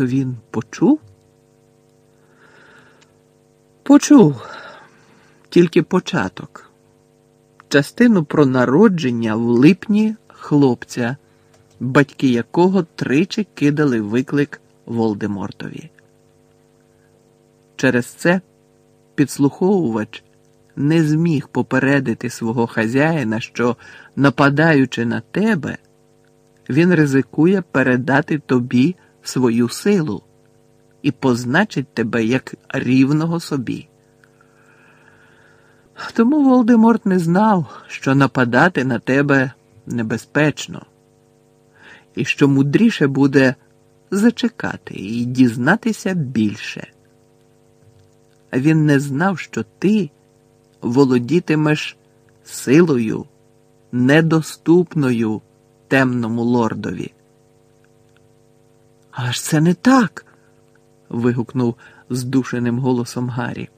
То він почув? Почув тільки початок. Частину про народження в липні хлопця, батьки якого тричі кидали виклик Волдемортові. Через це підслуховувач не зміг попередити свого хазяїна, що, нападаючи на тебе, він ризикує передати тобі свою силу і позначить тебе як рівного собі. Тому Волдеморт не знав, що нападати на тебе небезпечно, і що мудріше буде зачекати і дізнатися більше. Він не знав, що ти володітимеш силою, недоступною темному лордові. Але ж це не так. вигукнув здушеним голосом Гаррі.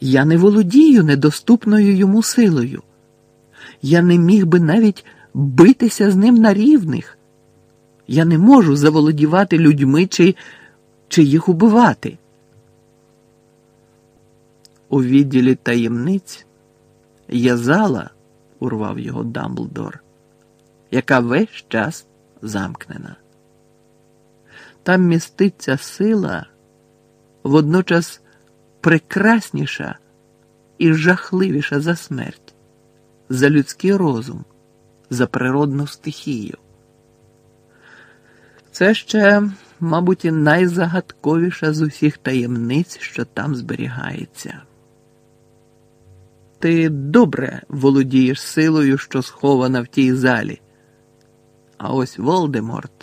Я не володію недоступною йому силою. Я не міг би навіть битися з ним на рівних. Я не можу заволодівати людьми чи, чи їх убивати. У відділі таємниць є зала, урвав його Дамблдор, яка весь час замкнена. Там міститься сила, водночас прекрасніша і жахливіша за смерть, за людський розум, за природну стихію. Це ще, мабуть, і найзагадковіша з усіх таємниць, що там зберігається. Ти добре володієш силою, що схована в тій залі. А ось Волдеморт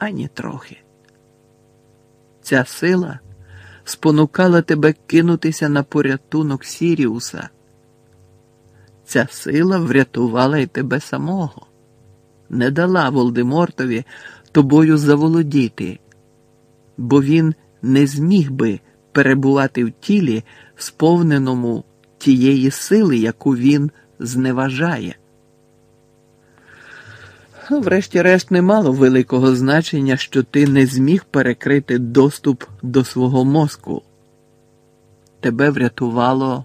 ані трохи. Ця сила спонукала тебе кинутися на порятунок Сіріуса. Ця сила врятувала й тебе самого, не дала Волдемортові тобою заволодіти, бо він не зміг би перебувати в тілі, сповненому тієї сили, яку він зневажає. Врешті-решт не мало великого значення, що ти не зміг перекрити доступ до свого мозку. Тебе врятувало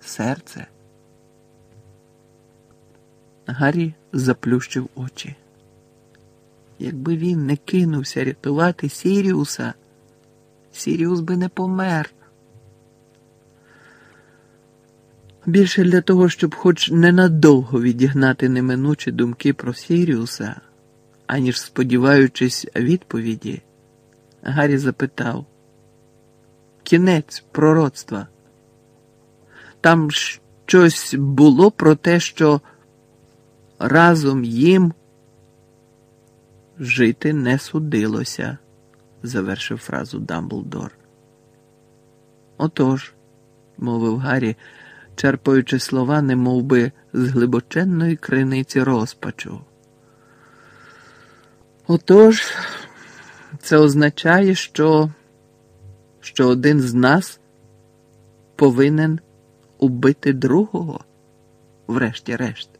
серце. Гаррі заплющив очі. Якби він не кинувся рятувати Сіріуса, Сіріус би не помер. Більше для того, щоб хоч ненадовго відігнати неминучі думки про Сіріуса, аніж сподіваючись відповіді, Гаррі запитав Кінець пророцтва. Там щось було про те, що разом їм жити не судилося, завершив фразу Дамблдор. Отож, мовив Гаррі черпаючи слова, не би з глибоченної криниці розпачу. Отож, це означає, що, що один з нас повинен убити другого, врешті-решт.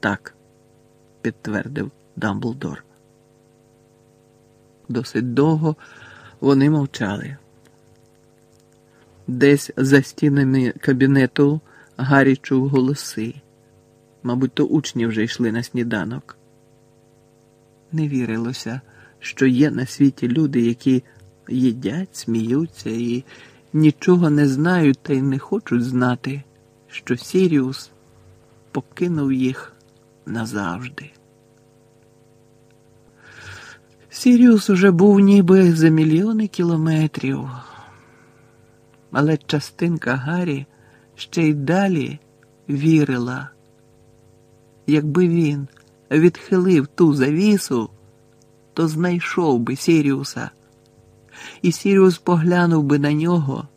Так, підтвердив Дамблдор. Досить довго вони мовчали. Десь за стінами кабінету Гаррі чув голоси. Мабуть, то учні вже йшли на сніданок. Не вірилося, що є на світі люди, які їдять, сміються і нічого не знають та й не хочуть знати, що Сіріус покинув їх назавжди. Сіріус уже був ніби за мільйони кілометрів але частинка Гаррі ще й далі вірила. Якби він відхилив ту завісу, то знайшов би Сіріуса, і Сіріус поглянув би на нього,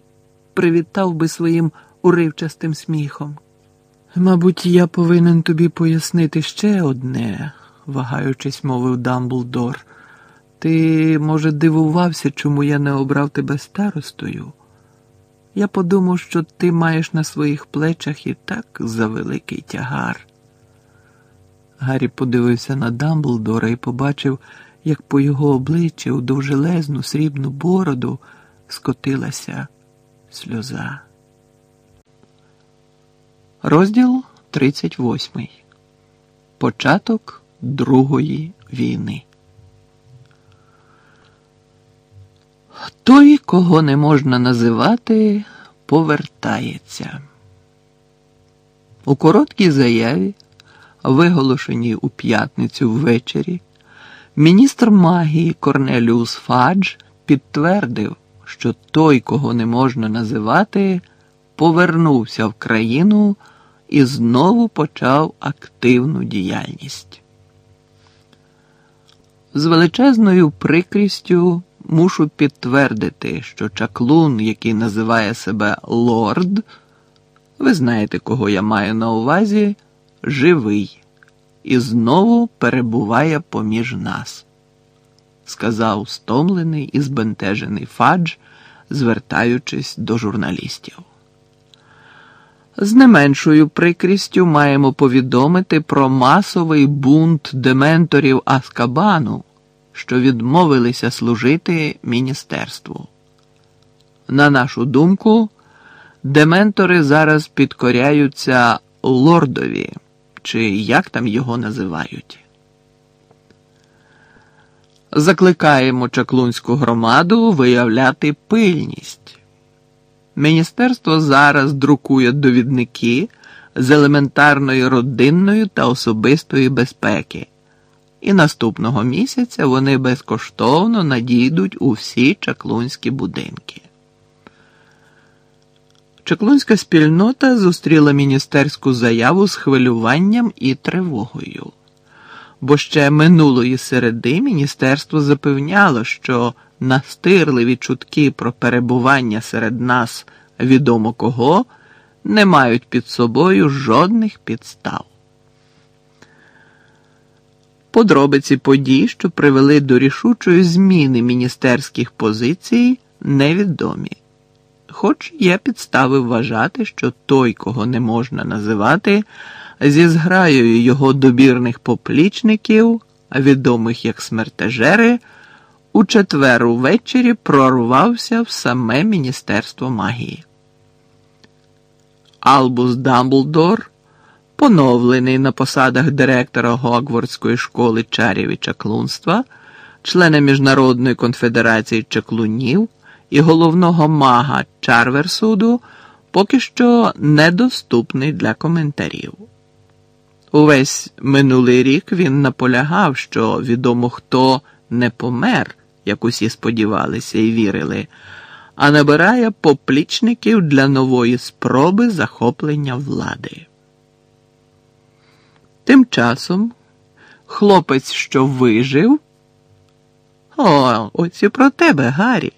привітав би своїм уривчастим сміхом. Мабуть, я повинен тобі пояснити ще одне, вагаючись, мовив Дамблдор. Ти, може, дивувався, чому я не обрав тебе старостою? Я подумав, що ти маєш на своїх плечах і так завеликий тягар. Гаррі подивився на Дамблдора і побачив, як по його обличчі у довжелезну срібну бороду скотилася сльоза. Розділ 38. Початок Другої війни. Той, кого не можна називати, повертається. У короткій заяві, виголошеній у п'ятницю ввечері, міністр магії Корнеліус Фадж підтвердив, що той, кого не можна називати, повернувся в країну і знову почав активну діяльність. З величезною прикрістю мушу підтвердити, що чаклун, який називає себе лорд, ви знаєте, кого я маю на увазі, живий і знову перебуває поміж нас, сказав стомлений і збентежений Фадж, звертаючись до журналістів. З не меншою прикрістю маємо повідомити про масовий бунт дементорів Аскабану, що відмовилися служити міністерству. На нашу думку, дементори зараз підкоряються лордові, чи як там його називають. Закликаємо чаклунську громаду виявляти пильність. Міністерство зараз друкує довідники з елементарної родинної та особистої безпеки, і наступного місяця вони безкоштовно надійдуть у всі чаклунські будинки. Чаклунська спільнота зустріла міністерську заяву з хвилюванням і тривогою, бо ще минулої середи міністерство запевняло, що настирливі чутки про перебування серед нас відомо кого не мають під собою жодних підстав. Подробиці подій, що привели до рішучої зміни міністерських позицій, невідомі. Хоч є підстави вважати, що той, кого не можна називати, зі зграєю його добірних поплічників, відомих як смертежери, у четвер увечері прорвався в саме Міністерство магії. Албус Дамблдор, поновлений на посадах директора Гогвардської школи чарів і чаклунства, члена Міжнародної конфедерації чаклунів і головного мага Чарверсуду, поки що недоступний для коментарів. Увесь минулий рік він наполягав, що відомо хто не помер, як усі сподівалися і вірили, а набирає поплічників для нової спроби захоплення влади. Тим часом хлопець, що вижив, о, оці про тебе, Гаррі.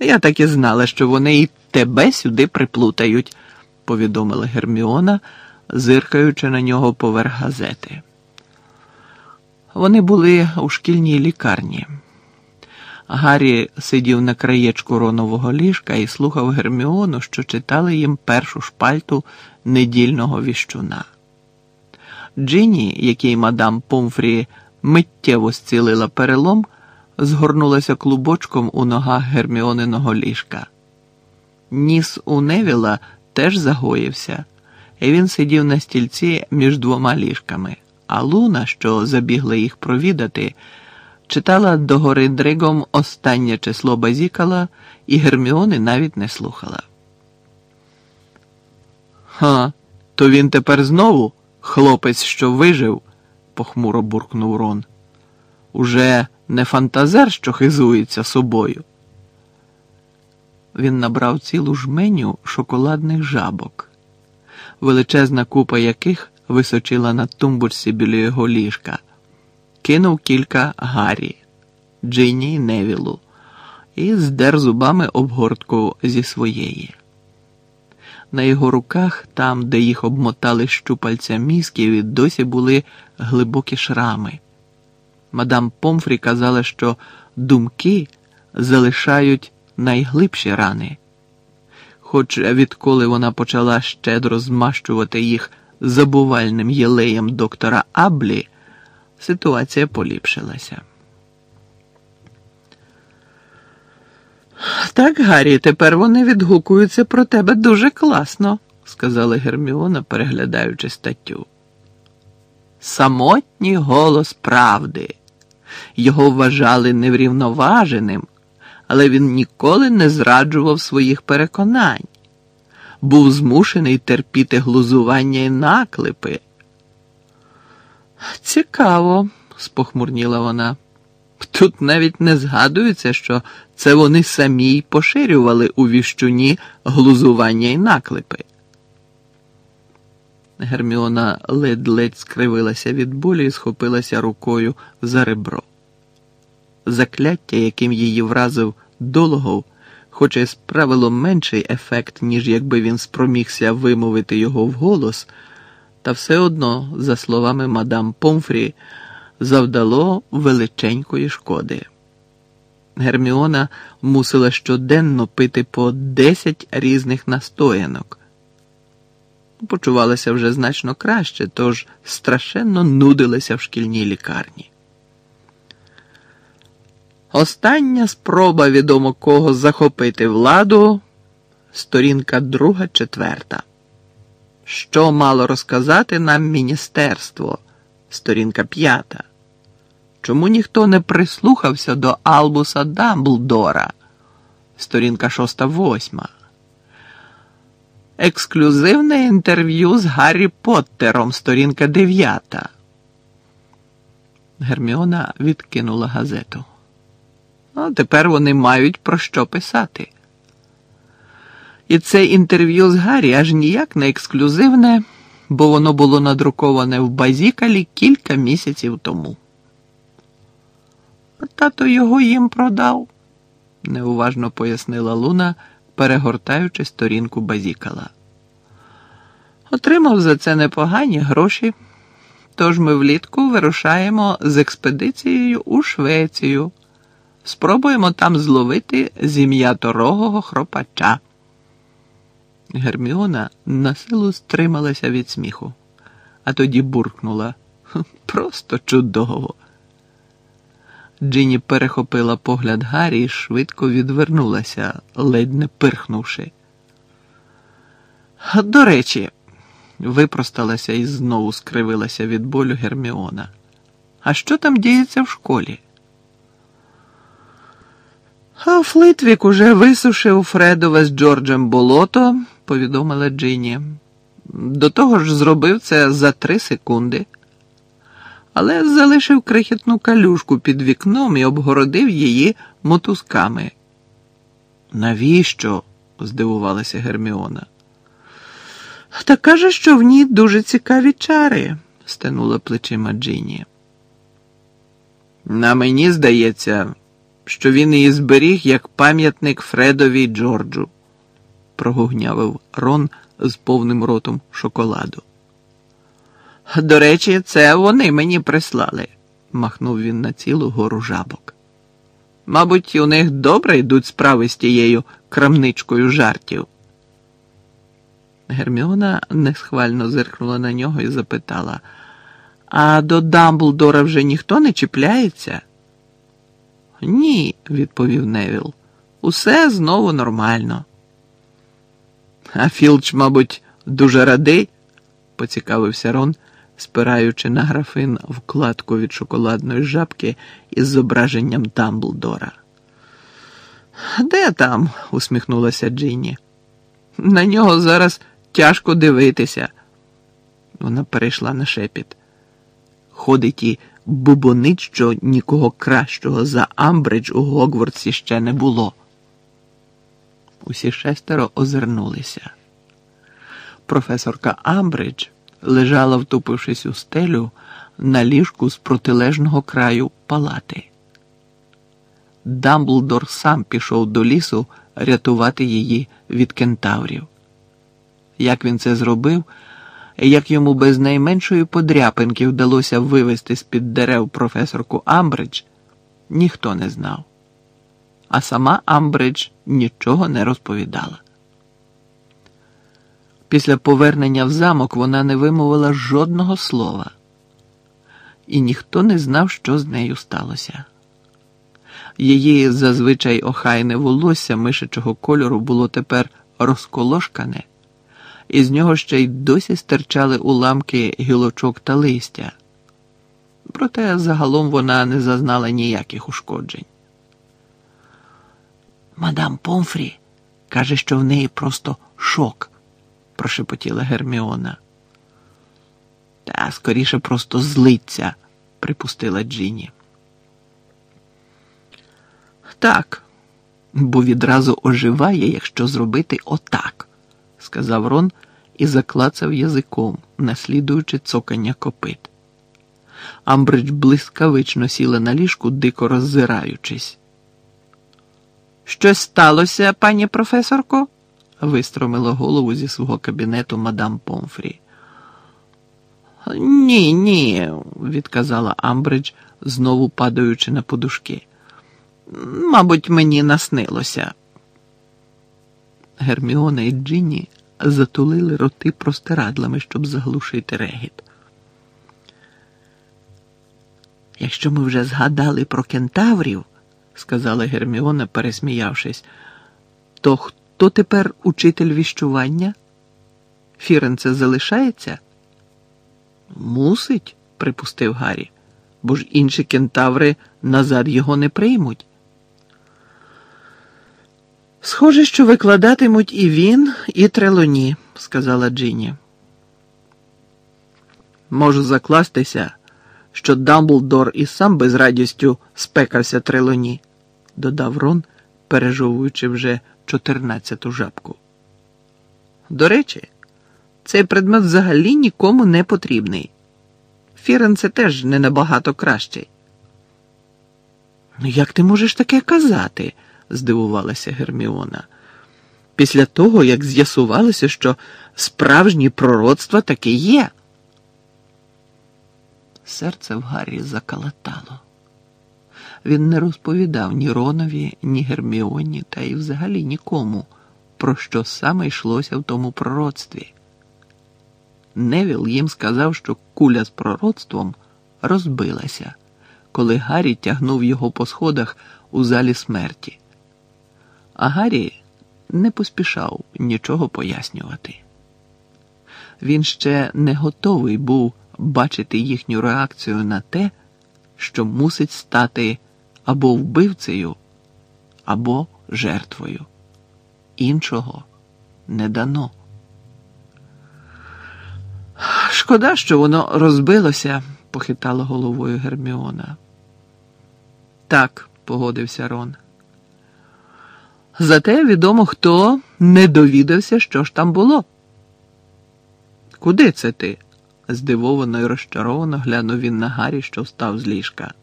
Я так і знала, що вони і тебе сюди приплутають, повідомила Герміона, зиркаючи на нього поверх газети. Вони були у шкільній лікарні. Гаррі сидів на краєчку ронового ліжка і слухав Герміону, що читали їм першу шпальту недільного віщуна. Джині, який мадам Помфрі миттєво зцілила перелом, згорнулася клубочком у ногах Герміониного ліжка. Ніс у Невіла теж загоївся, і він сидів на стільці між двома ліжками, а Луна, що забігла їх провідати, читала догори дригом останнє число базікала, і Герміони навіть не слухала. Ха, то він тепер знову хлопець, що вижив, похмуро буркнув Рон. Уже не фантазер, що хизується собою. Він набрав цілу жменю шоколадних жабок, величезна купа яких височила на тумбочці біля його ліжка, кинув кілька Гаррі, Джині й Невілу і здер зубами обгортку зі своєї. На його руках, там, де їх обмотали щупальця мізків, досі були глибокі шрами. Мадам Помфрі казала, що думки залишають найглибші рани, хоч відколи вона почала щедро змащувати їх забувальним єлеєм доктора Аблі, ситуація поліпшилася. Так, Гаррі, тепер вони відгукуються про тебе дуже класно, сказала Герміона, переглядаючи статтю. Самотній голос правди. Його вважали неврівноваженим, але він ніколи не зраджував своїх переконань, був змушений терпіти глузування і наклепи. Цікаво, спохмурніла вона. Тут навіть не згадується, що це вони самі й поширювали у віщуні глузування й наклепи. Герміона ледь-ледь скривилася від болі і схопилася рукою за ребро. Закляття, яким її вразив Дологов, хоч і справило менший ефект, ніж якби він спромігся вимовити його вголос, та все одно, за словами мадам Помфрі, завдало величенької шкоди. Герміона мусила щоденно пити по десять різних настоянок. Почувалася вже значно краще, тож страшенно нудилася в шкільній лікарні. Остання спроба відомо кого захопити владу, сторінка друга, четверта. Що мало розказати нам міністерство, сторінка п'ята. Чому ніхто не прислухався до Албуса Дамблдора, сторінка шоста восьма. Ексклюзивне інтерв'ю з Гаррі Поттером, сторінка дев'ята. Герміона відкинула газету. А тепер вони мають про що писати. І це інтерв'ю з Гаррі аж ніяк не ексклюзивне, бо воно було надруковане в Базікалі кілька місяців тому. Тато його їм продав, неуважно пояснила Луна, перегортаючи сторінку Базікала. Отримав за це непогані гроші, тож ми влітку вирушаємо з експедицією у Швецію. Спробуємо там зловити зім'яторогого хропача. Герміона на силу стрималася від сміху, а тоді буркнула просто чудово. Джині перехопила погляд Гаррі і швидко відвернулася, ледь не пирхнувши. До речі, випросталася і знову скривилася від болю Герміона. А що там діється в школі? А Флитвік уже висушив Фредове з Джорджем болото, повідомила Джині. До того ж зробив це за три секунди, але залишив крихітну калюшку під вікном і обгородив її мотузками. Навіщо? здивувалася Герміона. Та каже, що в ній дуже цікаві чари, стенула плечима Джині. На мені здається, що він її зберіг як пам'ятник Фредові Джорджу, прогугнявив Рон з повним ротом шоколаду. До речі, це вони мені прислали, махнув він на цілу гору жабок. Мабуть, у них добре йдуть справи з тією крамничкою жартів. Герміона несхвально зиркнула на нього і запитала, а до Дамблдора вже ніхто не чіпляється? Ні, відповів Невіл. Усе знову нормально. А Філч, мабуть, дуже радий, поцікавився Рон, спираючи на графин вкладку від шоколадної жабки із зображенням Дамблдора. Де там? усміхнулася Джинні. На нього зараз тяжко дивитися. Вона перейшла на шепіт. Ходить і бубонить, що нікого кращого за Амбридж у Гогвардсі ще не було. Усі шестеро озирнулися. Професорка Амбридж лежала, втупившись у стелю, на ліжку з протилежного краю палати. Дамблдор сам пішов до лісу рятувати її від кентаврів. Як він це зробив, як йому без найменшої подряпинки вдалося вивести з-під дерев професорку Амбридж, ніхто не знав. А сама Амбридж нічого не розповідала. Після повернення в замок вона не вимовила жодного слова, і ніхто не знав, що з нею сталося. Її зазвичай охайне волосся мишачого кольору було тепер розколошкане, і з нього ще й досі стирчали уламки гілочок та листя. Проте загалом вона не зазнала ніяких ушкоджень. Мадам Помфрі каже, що в неї просто шок, прошепотіла Герміона. Та скоріше просто злиться, припустила Джині. Так, бо відразу оживає, якщо зробити отак, сказав Рон і заклацав язиком, наслідуючи цокання копит. Амбридж блискавично сіла на ліжку, дико роззираючись. Щось сталося, пані професорко? Вистромила голову зі свого кабінету мадам Помфрі. Ні, ні, відказала Амбридж, знову падаючи на подушки. Мабуть, мені наснилося. Герміона і Джинні затулили роти простирадлами, щоб заглушити регіт. Якщо ми вже згадали про кентаврів, сказала Герміона, пересміявшись, то хто тепер учитель віщування? Фіренце залишається? Мусить, припустив Гаррі, бо ж інші кентаври назад його не приймуть. Схоже, що викладатимуть і він, і трелоні, сказала Джині. Можу закластися, що Дамблдор і сам без радістю спекався трелоні, додав Рон, пережовуючи вже чотирнадцяту жабку. До речі, цей предмет взагалі нікому не потрібний. Фіренце теж не набагато кращий. Ну, як ти можеш таке казати? здивувалася Герміона. Після того, як з'ясувалося, що справжні пророцтва таки є. Серце в Гаррі закалатало. Він не розповідав ні Ронові, ні Герміоні, та й взагалі нікому, про що саме йшлося в тому пророцтві. Невіл їм сказав, що куля з пророцтвом розбилася, коли Гаррі тягнув його по сходах у залі смерті. А Гаррі не поспішав нічого пояснювати. Він ще не готовий був бачити їхню реакцію на те, що мусить стати або вбивцею, або жертвою. Іншого не дано. Шкода, що воно розбилося, похитала головою Герміона. Так, погодився Рон. Зате відомо хто не довідався, що ж там було. Куди це ти? здивовано і розчаровано глянув він на Гаррі, що встав з ліжка.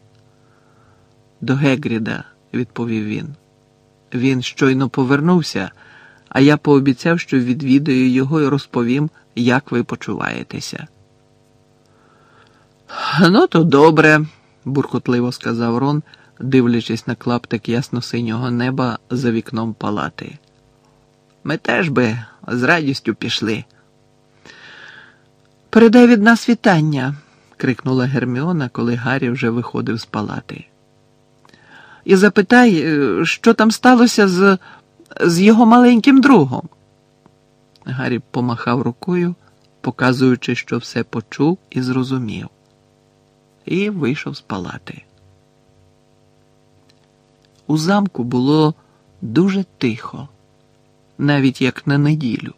До Гегріда, відповів він. Він щойно повернувся, а я пообіцяв, що відвідаю його і розповім, як ви почуваєтеся. Ну, то добре, буркотливо сказав Рон дивлячись на клаптик ясно-синього неба за вікном палати. Ми теж би з радістю пішли. Передай від нас вітання, крикнула Герміона, коли Гаррі вже виходив з палати. І запитай, е, що там сталося з, з його маленьким другом. Гаррі помахав рукою, показуючи, що все почув і зрозумів, і вийшов з палати. У замку було дуже тихо, навіть як на неділю.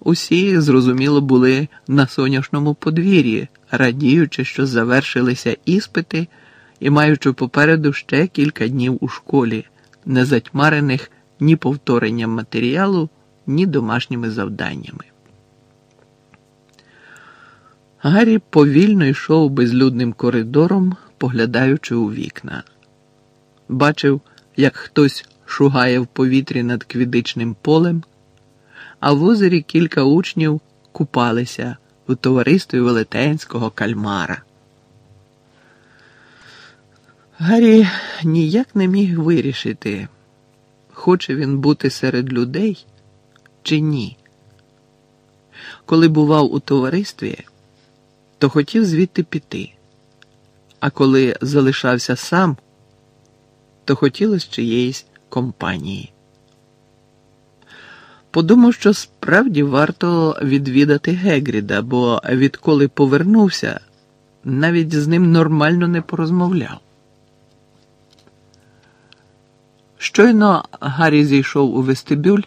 Усі, зрозуміло, були на сонячному подвір'ї, радіючи, що завершилися іспити і маючи попереду ще кілька днів у школі, не затьмарених ні повторенням матеріалу, ні домашніми завданнями. Гаррі повільно йшов безлюдним коридором, поглядаючи у вікна. Бачив, як хтось шугає в повітрі над квідичним полем, а в озері кілька учнів купалися у товаристві велетенського кальмара. Гаррі ніяк не міг вирішити, хоче він бути серед людей чи ні. Коли бував у товаристві, то хотів звідти піти, а коли залишався сам, то хотілося чиєїсь компанії. Подумав, що справді варто відвідати Гегріда, бо відколи повернувся, навіть з ним нормально не порозмовляв. Щойно Гаррі зійшов у вестибюль,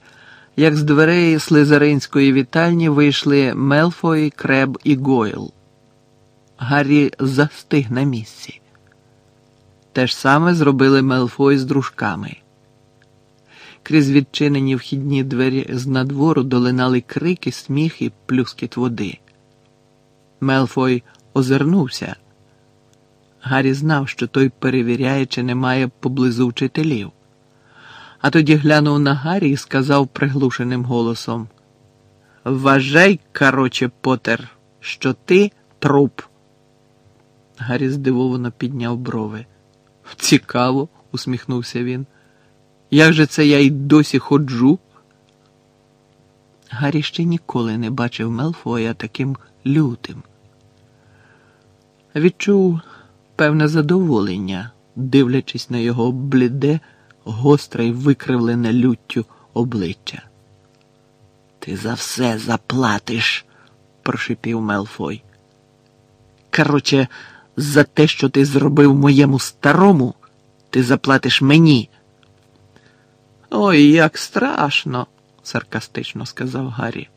як з дверей слизаринської вітальні вийшли Мелфой, Креб і Гойл. Гаррі застиг на місці. Те ж саме зробили Мелфой з дружками. Крізь відчинені вхідні двері з надвору долинали крики, сміх і плюскіт води. Мелфой озирнувся. Гаррі знав, що той перевіряє, чи немає поблизу вчителів. А тоді глянув на Гаррі і сказав приглушеним голосом: Вважай, короче, Потер, що ти труп. Гаррі здивовано підняв брови. Цікаво, усміхнувся він. Як же це я й досі ходжу? Гаррі ще ніколи не бачив Мелфоя таким лютим. Відчув певне задоволення, дивлячись на його бліде, гостре й викривлене люттю обличчя. Ти за все заплатиш, прошипів Мелфой. Короче, за те, що ти зробив моєму старому, ти заплатиш мені. Ой, як страшно, саркастично сказав Гаррі.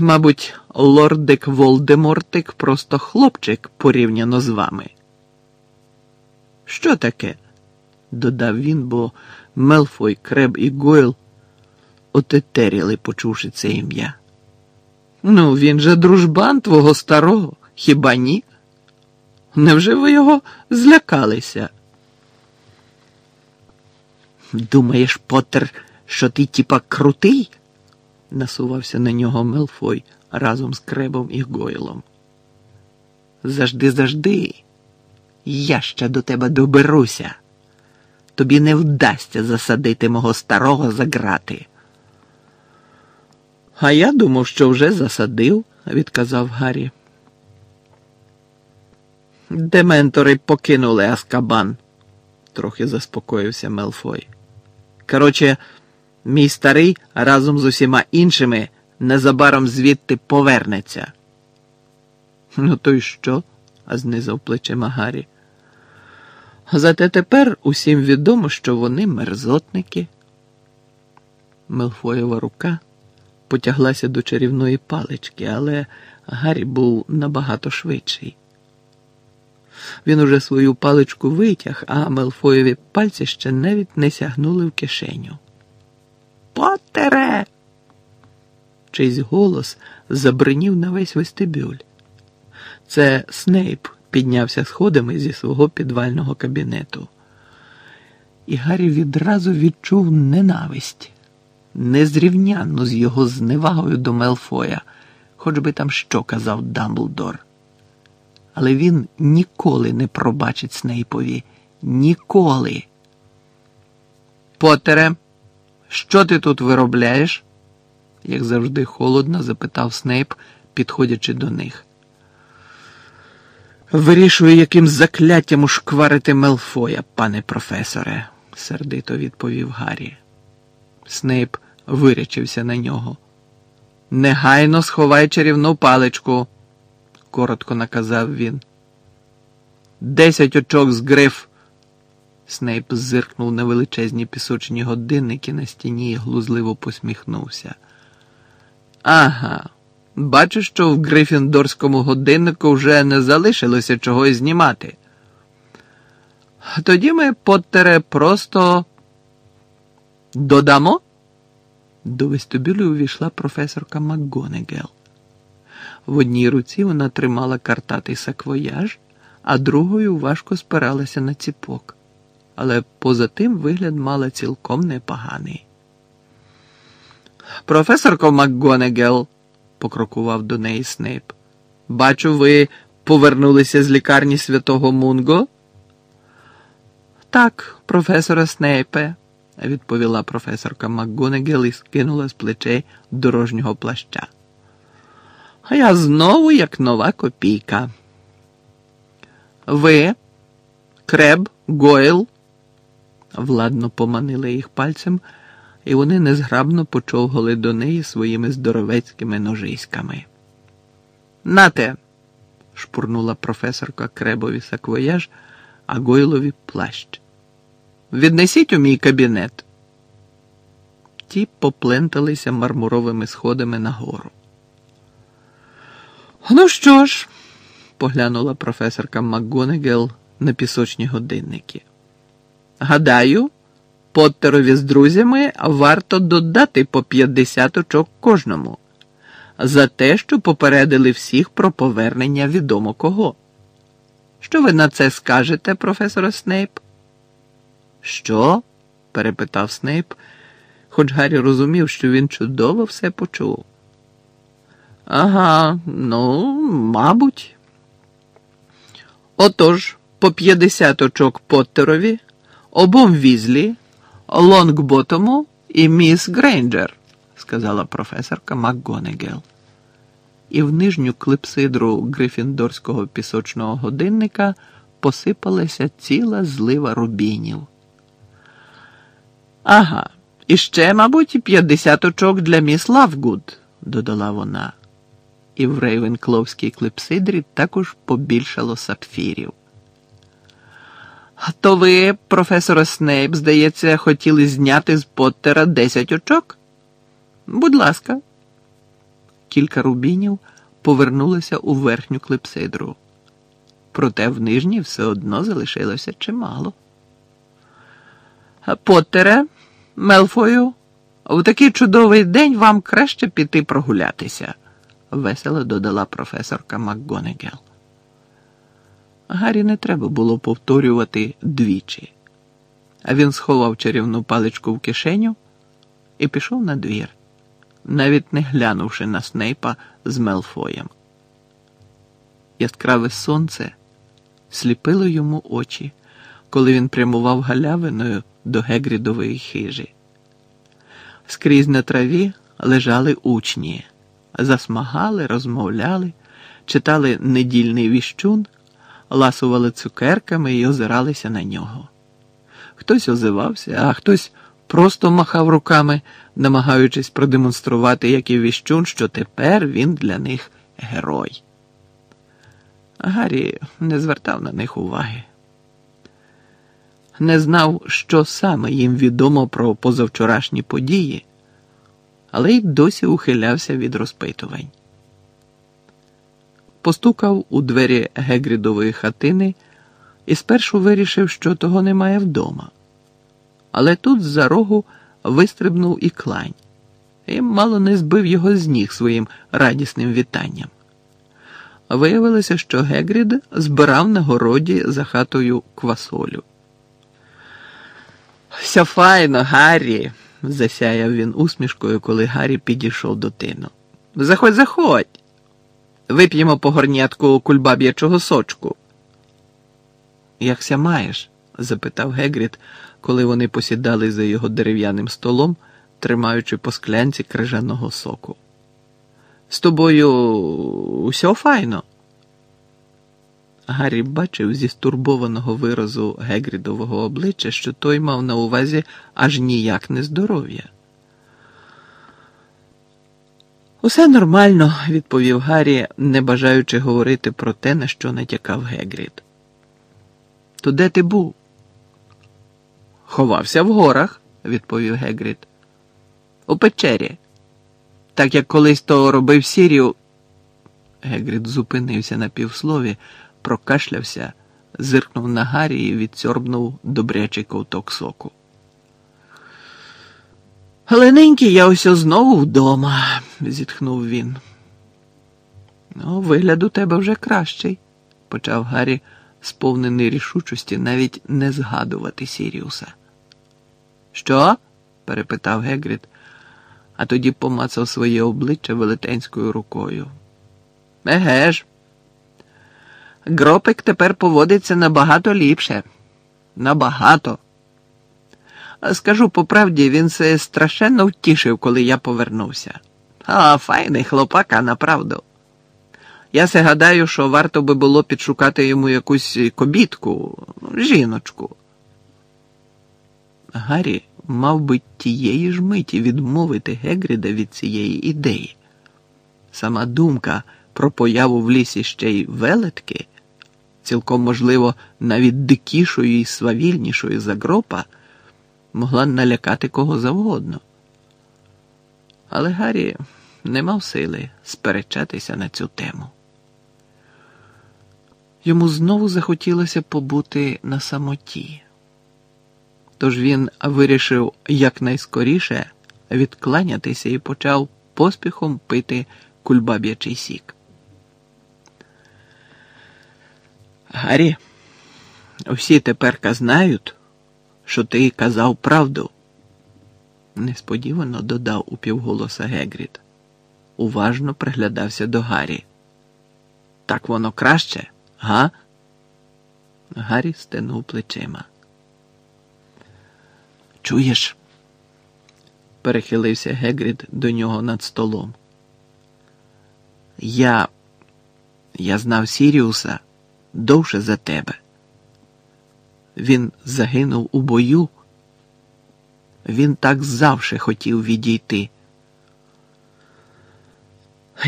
Мабуть, лордик Волдемортик просто хлопчик порівняно з вами. Що таке? Додав він, бо Мелфой, Креб і Гойл отетеріли, почувши це ім'я. Ну, він же дружбан твого старого, хіба ні? Невже ви його злякалися? Думаєш, Поттер, що ти тіпа крутий? насувався на нього Мелфой разом з Кребом і Гойлом. Завжди, завжди, я ще до тебе доберуся. Тобі не вдасться засадити мого старого за грати. А я думав, що вже засадив, відказав Гаррі. Дементори покинули Аскабан, трохи заспокоївся Мелфой. Короче, мій старий разом з усіма іншими незабаром звідти повернеться. Ну, то й що? а знизав плечима Гаррі. Зате тепер усім відомо, що вони мерзотники. Мелфоєва рука потяглася до чарівної палички, але Гаррі був набагато швидший. Він уже свою паличку витяг, а Мелфоєві пальці ще навіть не сягнули в кишеню. Потере! Чийсь голос забринів на весь вестибюль. Це Снейп піднявся сходами зі свого підвального кабінету. І Гаррі відразу відчув ненависть, незрівнянну з його зневагою до Мелфоя, хоч би там що казав Дамблдор. Але він ніколи не пробачить Снейпові. Ніколи. Потере, що ти тут виробляєш? як завжди холодно запитав Снейп, підходячи до них. Вирішую, яким закляттям ушкварити Мелфоя, пане професоре, сердито відповів Гаррі. Снейп вирячився на нього. Негайно сховай чарівну паличку, коротко наказав він. Десять очок з гриф. Снейп зиркнув на величезні пісочні годинники на стіні і глузливо посміхнувся. Ага. Бачу, що в Грифіндорському годиннику вже не залишилося чогось знімати. Тоді ми, Поттере, просто додамо. До вестибюлю увійшла професорка МакГонегел. В одній руці вона тримала картатий саквояж, а другою важко спиралася на ціпок. Але поза тим вигляд мала цілком непоганий. Професорко МакГонегел, покрокував до неї Снейп. Бачу, ви повернулися з лікарні святого Мунго? Так, професоре Снейпе, відповіла професорка МакГонегел і скинула з плечей дорожнього плаща. А я знову як нова копійка. Ви, Креб, Гойл, владно поманили їх пальцем, і вони незграбно почовгали до неї своїми здоровецькими ножиськами. Нате, шпурнула професорка Кребові саквояж, а Гойлові плащ. Віднесіть у мій кабінет. Ті попленталися мармуровими сходами нагору. Ну що ж, поглянула професорка МакГонегел на пісочні годинники. Гадаю, Поттерові з друзями варто додати по 50 очок кожному за те, що попередили всіх про повернення відомо кого. Що ви на це скажете, професоре Снейп? Що? перепитав Снейп, хоч Гаррі розумів, що він чудово все почув. Ага, ну, мабуть. Отож, по 50 очок Поттерові, обом візлі, Лонгботому і міс Грейнджер, сказала професорка МакГонегел. І в нижню клепсидру грифіндорського пісочного годинника посипалася ціла злива рубінів. Ага, і ще, мабуть, 50 очок для міс Лавгуд, додала вона і в рейвенкловській клепсидрі також побільшало сапфірів. То ви, професоре Снейп, здається, хотіли зняти з Поттера 10 очок? Будь ласка. Кілька рубінів повернулися у верхню клипсидру. Проте в нижній все одно залишилося чимало. Поттере, Мелфою, в такий чудовий день вам краще піти прогулятися весело додала професорка МакГонегел. Гаррі не треба було повторювати двічі, а він сховав чарівну паличку в кишеню і пішов на двір, навіть не глянувши на Снейпа з Мелфоєм. Яскраве сонце сліпило йому очі, коли він прямував галявиною до Гегрідової хижі. Скрізь на траві лежали учні засмагали, розмовляли, читали недільний віщун, ласували цукерками і озиралися на нього. Хтось озивався, а хтось просто махав руками, намагаючись продемонструвати, як і віщун, що тепер він для них герой. Гаррі не звертав на них уваги. Не знав, що саме їм відомо про позавчорашні події але й досі ухилявся від розпитувань. Постукав у двері Гегрідової хатини і спершу вирішив, що того немає вдома. Але тут з-за рогу вистрибнув і клань, і мало не збив його з ніг своїм радісним вітанням. Виявилося, що Гегрід збирав на городі за хатою квасолю. Все файно, Гаррі засяяв він усмішкою, коли Гаррі підійшов до тину. Заходь, заходь. Вип'ємо по горнятку кульбаб'ячого сочку. Якся маєш? запитав Гегріт, коли вони посідали за його дерев'яним столом, тримаючи по склянці крижаного соку. З тобою усе файно. Гаррі бачив зі стурбованого виразу Гегрідового обличчя, що той мав на увазі аж ніяк не здоров'я. Усе нормально, відповів Гаррі, не бажаючи говорити про те, на що натякав Гегрід. То де ти був? Ховався в горах, відповів Гегрід. У печері. Так як колись то робив Сірію. Гегрід зупинився на півслові прокашлявся, зиркнув на Гаррі і відсьорбнув добрячий ковток соку. Галененький, я ось знову вдома, зітхнув він. Ну, вигляд у тебе вже кращий, почав Гаррі, сповнений рішучості навіть не згадувати Сіріуса. Що? перепитав Гегрід, а тоді помацав своє обличчя велетенською рукою. Еге ж, Гропик тепер поводиться набагато ліпше. Набагато. Скажу по правді, він се страшенно втішив, коли я повернувся. А, файний хлопака, направду. Я се гадаю, що варто би було підшукати йому якусь кобітку, жіночку. Гаррі мав би тієї ж миті відмовити Гегріда від цієї ідеї. Сама думка про появу в лісі ще й велетки, цілком можливо, навіть дикішої і свавільнішої за гропа, могла налякати кого завгодно. Але Гаррі не мав сили сперечатися на цю тему. Йому знову захотілося побути на самоті. Тож він вирішив якнайскоріше відкланятися і почав поспіхом пити кульбаб'ячий сік. Гаррі, всі теперка знають, що ти казав правду, несподівано додав упівголоса Гегріт. Уважно приглядався до Гаррі. Так воно краще, га? Гаррі стенув плечима. Чуєш? перехилився Гегрід до нього над столом. Я я знав Сіріуса довше за тебе. Він загинув у бою. Він так завше хотів відійти.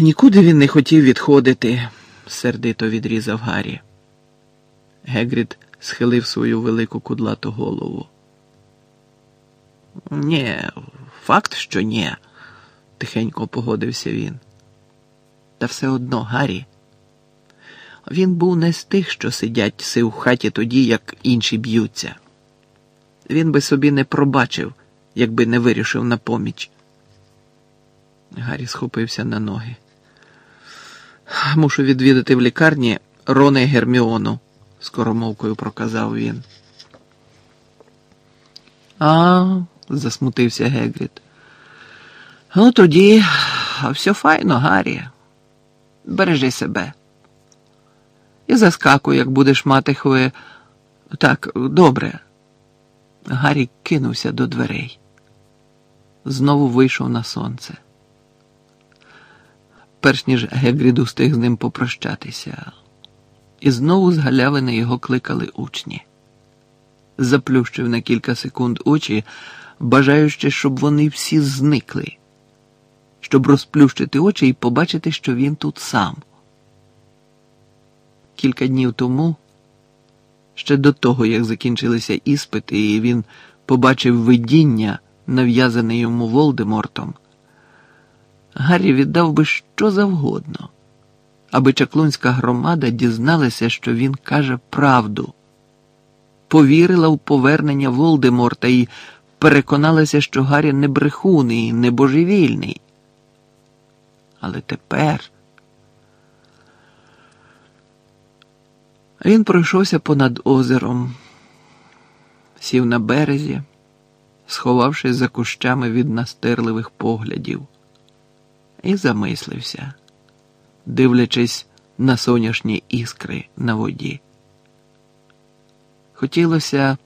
Нікуди він не хотів відходити, сердито відрізав Гаррі. Гегрід схилив свою велику кудлату голову. Ні, факт, що ні, тихенько погодився він. Та все одно, Гаррі. Він був не з тих, що сидять си в хаті тоді, як інші б'ються. Він би собі не пробачив, якби не вирішив на поміч. Гаррі схопився на ноги. Мушу відвідати в лікарні Роне Герміону, скоромовкою проказав він. А, засмутився Гегріт. Ну тоді все файно, Гаррі. Бережи себе. І заскакуй, як будеш мати хви. Так, добре. Гаррі кинувся до дверей. Знову вийшов на сонце. Перш ніж Гегрід устиг з ним попрощатися, і знову з галявини його кликали учні заплющив на кілька секунд очі, бажаючи, щоб вони всі зникли, щоб розплющити очі і побачити, що він тут сам. Кілька днів тому, ще до того, як закінчилися іспити, і він побачив видіння, нав'язане йому Волдемортом, Гаррі віддав би що завгодно, аби чаклунська громада дізналася, що він каже правду повірила в повернення Волдеморта і переконалася, що Гаррі не брехун не божевільний. Але тепер він пройшовся понад озером, сів на березі, сховавшись за кущами від настирливих поглядів, і замислився, дивлячись на соняшні іскри на воді. Хотілося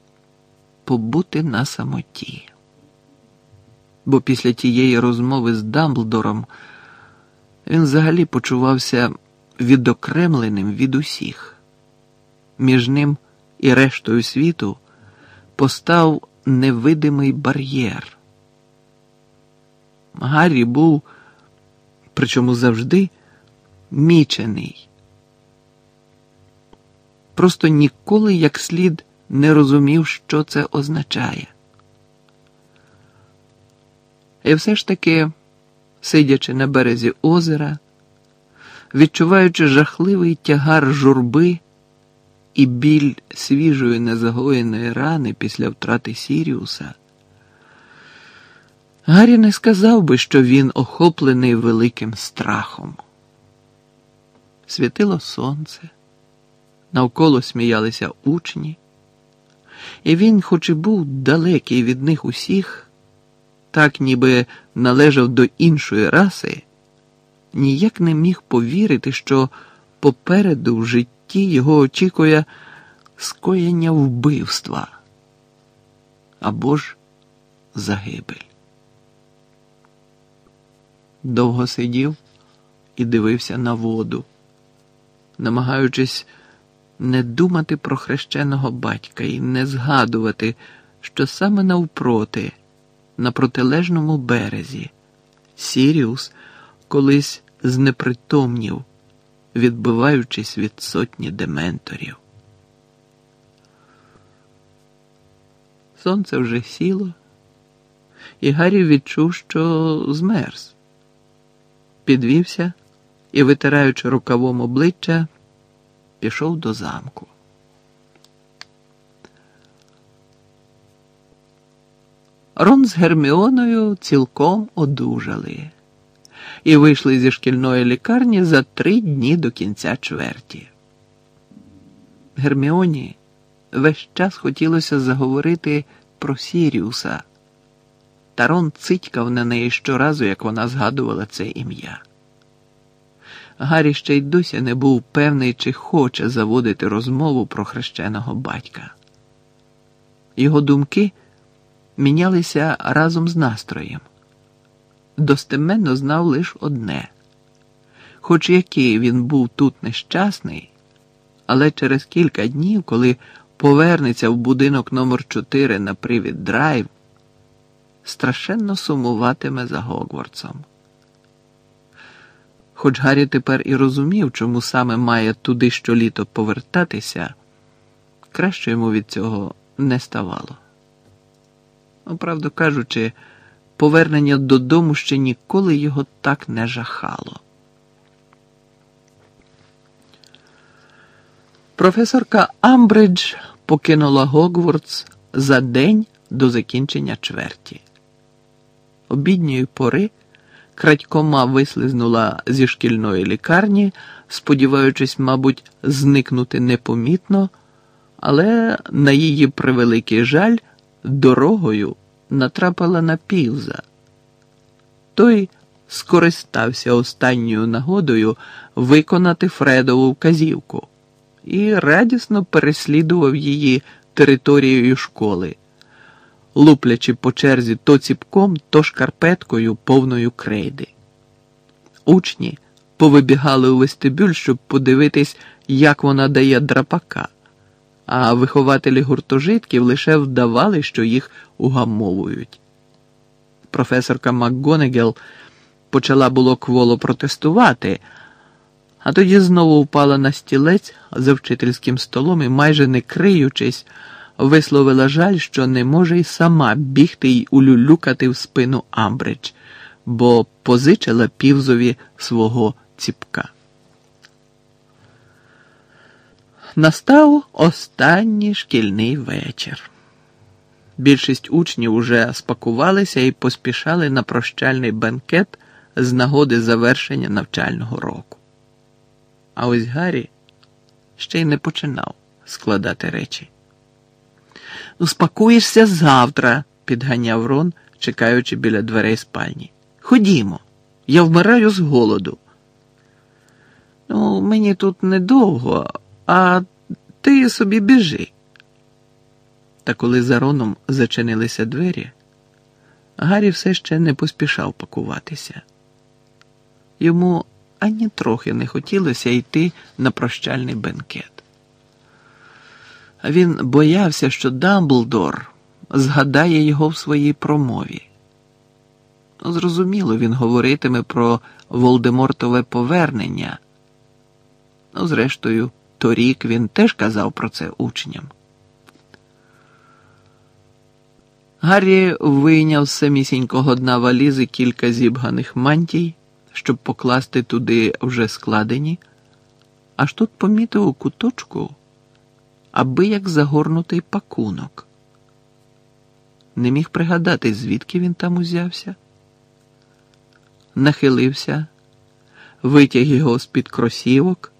побути на самоті. Бо після тієї розмови з Дамблдором він взагалі почувався відокремленим від усіх. Між ним і рештою світу постав невидимий бар'єр. Гаррі був, причому завжди, мічений просто ніколи як слід не розумів, що це означає. І все ж таки, сидячи на березі озера, відчуваючи жахливий тягар журби і біль свіжої незагоєної рани після втрати Сіріуса, Гаррі не сказав би, що він охоплений великим страхом. Світило сонце навколо сміялися учні, і він, хоч і був далекий від них усіх, так ніби належав до іншої раси, ніяк не міг повірити, що попереду в житті його очікує скоєння вбивства або ж загибель. Довго сидів і дивився на воду, намагаючись не думати про хрещеного батька і не згадувати, що саме навпроти, на протилежному березі, Сіріус колись знепритомнів, відбиваючись від сотні дементорів. Сонце вже сіло, і Гаррі відчув, що змерз. Підвівся і, витираючи рукавом обличчя, пішов до замку. Рон з Герміоною цілком одужали і вийшли зі шкільної лікарні за три дні до кінця чверті. Герміоні весь час хотілося заговорити про Сіріуса. Тарон цитькав на неї щоразу, як вона згадувала це ім'я. Гаррі ще й досі не був певний, чи хоче заводити розмову про хрещеного батька. Його думки мінялися разом з настроєм. Достеменно знав лише одне: хоч який він був тут нещасний, але через кілька днів, коли повернеться в будинок номер 4 на привід драйв, страшенно сумуватиме за Гогвардсом. Хоч Гаррі тепер і розумів, чому саме має туди щоліто повертатися, краще йому від цього не ставало. Ну, правду кажучи, повернення додому ще ніколи його так не жахало. Професорка Амбридж покинула Гогвардс за день до закінчення чверті. Обідньої пори крадькома вислизнула зі шкільної лікарні, сподіваючись, мабуть, зникнути непомітно, але на її превеликий жаль дорогою натрапила на півза. Той скористався останньою нагодою виконати Фредову вказівку і радісно переслідував її територією школи, луплячи по черзі то ціпком, то шкарпеткою повною крейди. Учні повибігали у вестибюль, щоб подивитись, як вона дає драпака, а вихователі гуртожитків лише вдавали, що їх угамовують. Професорка МакГонегел почала було кволо протестувати а тоді знову впала на стілець за вчительським столом і, майже не криючись, висловила жаль, що не може й сама бігти й улюлюкати в спину Амбридж, бо позичила півзові свого ціпка. Настав останній шкільний вечір. Більшість учнів уже спакувалися і поспішали на прощальний бенкет з нагоди завершення навчального року. А ось Гаррі ще й не починав складати речі. Успакуєшся завтра, підганяв Рон, чекаючи біля дверей спальні. Ходімо, я вмираю з голоду. Ну, мені тут недовго, а ти собі біжи. Та коли за Роном зачинилися двері, Гаррі все ще не поспішав пакуватися. Йому ані трохи не хотілося йти на прощальний бенкет. Він боявся, що Дамблдор згадає його в своїй промові. Зрозуміло, він говоритиме про Волдемортове повернення. Ну, зрештою, торік він теж казав про це учням. Гаррі вийняв з самісінького дна валізи кілька зібганих мантій щоб покласти туди вже складені, аж тут помітив у куточку, аби як загорнутий пакунок. Не міг пригадати, звідки він там узявся. Нахилився, витяг його з-під кросівок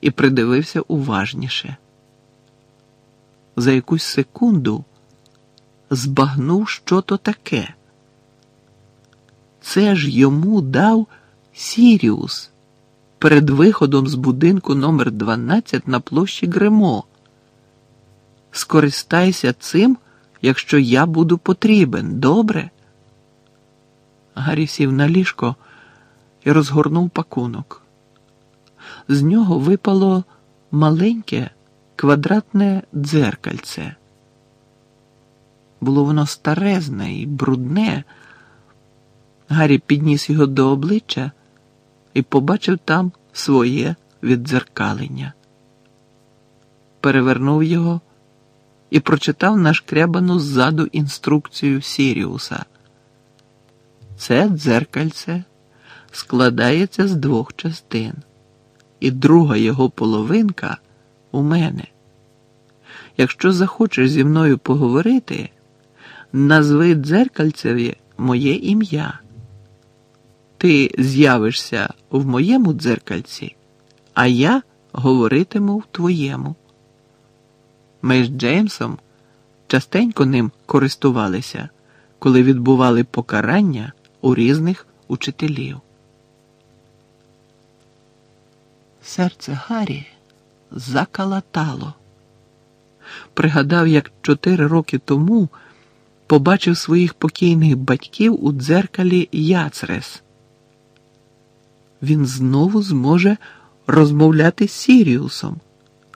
і придивився уважніше. За якусь секунду збагнув, що то таке. Це ж йому дав Сіріус перед виходом з будинку номер 12 на площі Гремо. Скористайся цим, якщо я буду потрібен, добре? Гаррі сів на ліжко і розгорнув пакунок. З нього випало маленьке квадратне дзеркальце. Було воно старезне і брудне. Гаррі підніс його до обличчя і побачив там своє віддзеркалення. Перевернув його і прочитав нашкрябану ззаду інструкцію Сіріуса. Це дзеркальце складається з двох частин, і друга його половинка у мене. Якщо захочеш зі мною поговорити, назви дзеркальцеві моє ім'я. Ти з'явишся в моєму дзеркальці, а я говоритиму в твоєму. Ми з Джеймсом частенько ним користувалися, коли відбували покарання у різних учителів. Серце Гаррі закалатало. Пригадав, як чотири роки тому побачив своїх покійних батьків у дзеркалі Яцрес. Він знову зможе розмовляти з Сіріусом.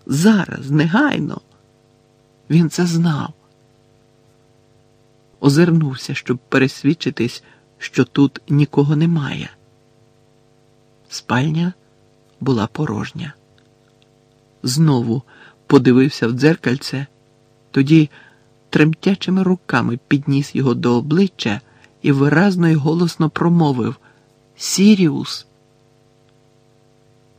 Зараз, негайно. Він це знав. Озирнувся, щоб пересвідчитись, що тут нікого немає. Спальня була порожня. Знову подивився в дзеркальце, тоді тремтячими руками підніс його до обличчя і виразно й голосно промовив Сіріус.